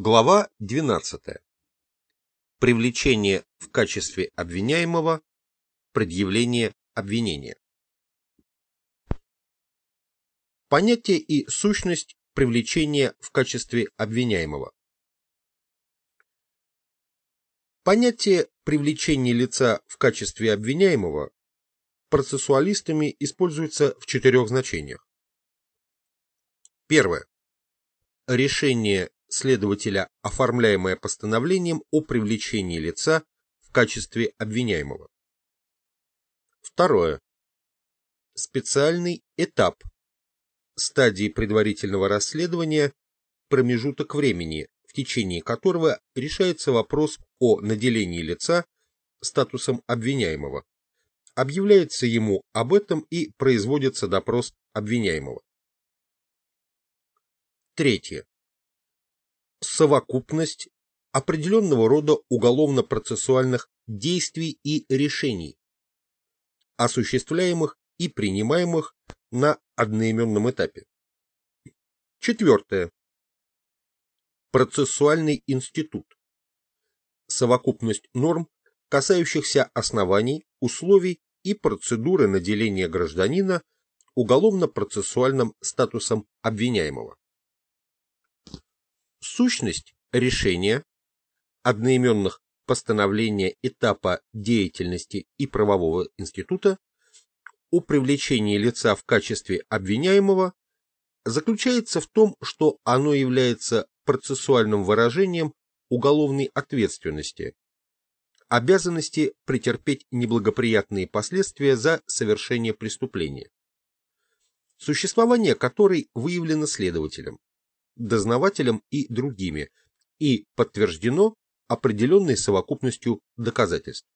Глава 12. Привлечение в качестве обвиняемого, предъявление обвинения. Понятие и сущность привлечения в качестве обвиняемого. Понятие привлечения лица в качестве обвиняемого процессуалистами используется в четырех значениях. Первое. Решение следователя, оформляемое постановлением о привлечении лица в качестве обвиняемого. Второе. Специальный этап стадии предварительного расследования, промежуток времени, в течение которого решается вопрос о наделении лица статусом обвиняемого, объявляется ему об этом и производится допрос обвиняемого. Третье совокупность определенного рода уголовно-процессуальных действий и решений, осуществляемых и принимаемых на одноименном этапе. Четвертое. Процессуальный институт. Совокупность норм, касающихся оснований, условий и процедуры наделения гражданина уголовно-процессуальным статусом обвиняемого. Сущность решения одноименных постановления этапа деятельности и правового института о привлечении лица в качестве обвиняемого заключается в том, что оно является процессуальным выражением уголовной ответственности, обязанности претерпеть неблагоприятные последствия за совершение преступления, существование которой выявлено следователем дознавателем и другими, и подтверждено определенной совокупностью доказательств.